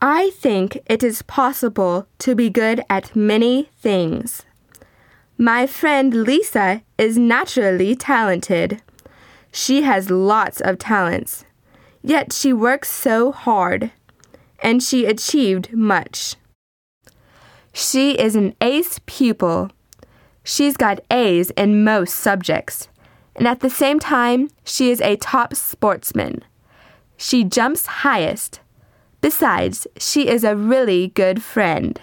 I think it is possible to be good at many things. My friend Lisa is naturally talented. She has lots of talents, yet she works so hard, and she achieved much. She is an ace pupil. She's got A's in most subjects, and at the same time, she is a top sportsman. She jumps highest. Besides, she is a really good friend.